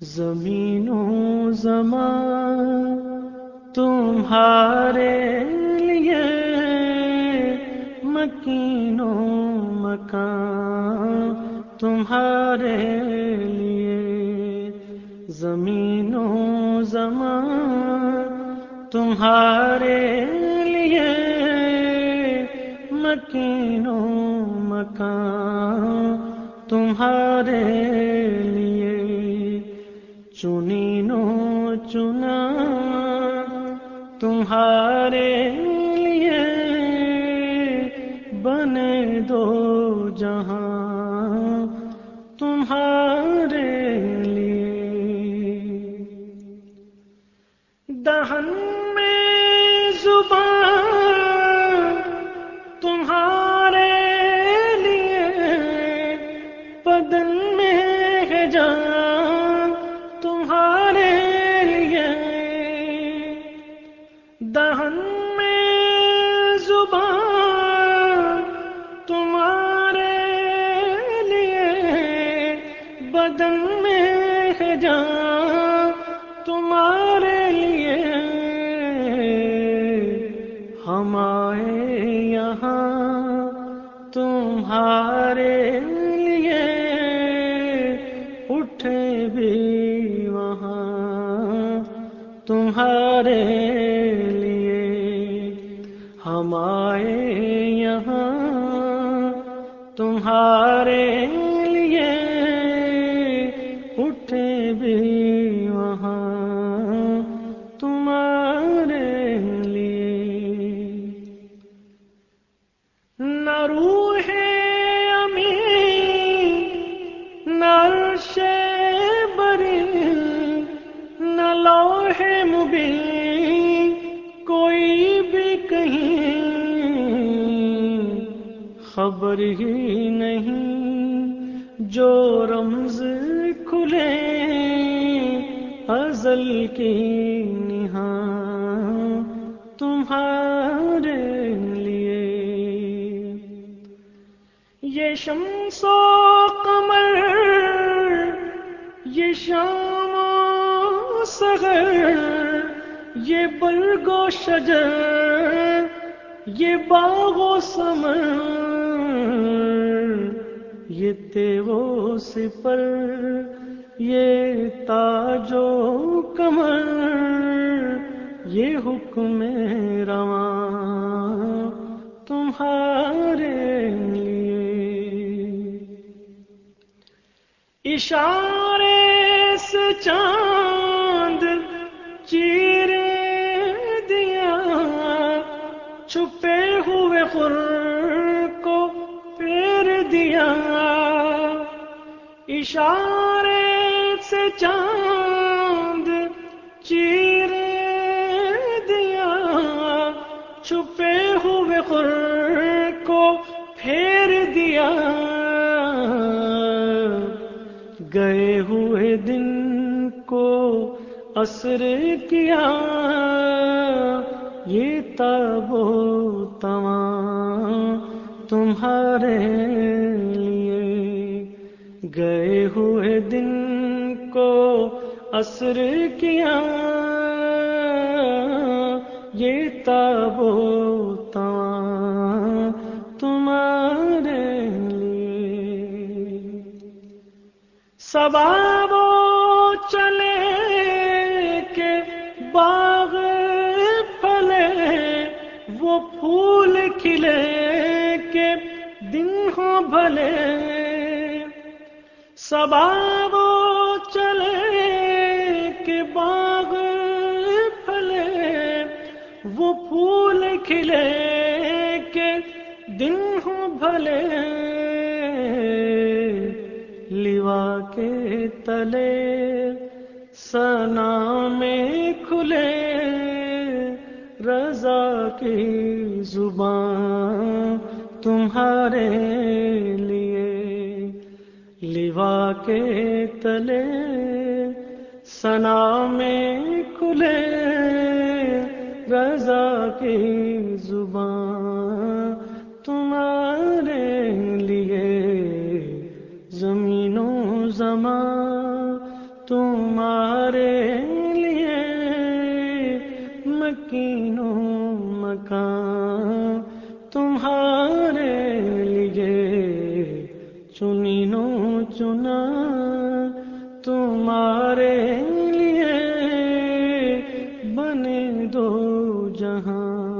زمین و زمان تمہارے لیے مکین و مکان تمہارے لیے زمین و زمان تمہارے لیے مکین و مکان تمہارے لیے چنی نو چنا تمہارے لیے بنے دو بدن میں ہے جان تمہارے لیے۔ ہم آئے یہاں تمہارے لیے۔ اٹھے بھی وہاں تمہارے ہم آئے یہاں روح امی نہ سے بری نہ لوح مبین، کوئی بھی کہیں خبر ہی نہیں، جو رمز کھلے ازل کی نہاں، تمہارے یہ شمس و قمر، یہ شام و سغر یہ برگو شجر، یہ باغ و سمر یہ تیو سپر یہ تاج و کمر یہ حکم رواں اشارے سے چاند چیر دیا چھپے ہوئے خر کو دیا۔ اشارے سے چاند گئے ہوئے دن کو اثر کیا۔ یہ تب تمام تمہارے لیے۔ گئے ہوئے دن کو اثر کیا۔ یہ تاب تمہارے سباب چلے کے باغ پھلے، وہ پھول کھلے بھلے۔ سباب چلے کہ باغ پھلے، وہ پھول کھلے کہ دن ہوں بھلے۔ کے تلے سنا میں کھلے رضا کی زبان تمہارے لیے لیوا کے تلے سنا میں کھلے رضا کی زبان تمہارے لیے مکینوں مکان تمہارے لیے چنینوں چنا تمہارے لیے بنے دو جہاں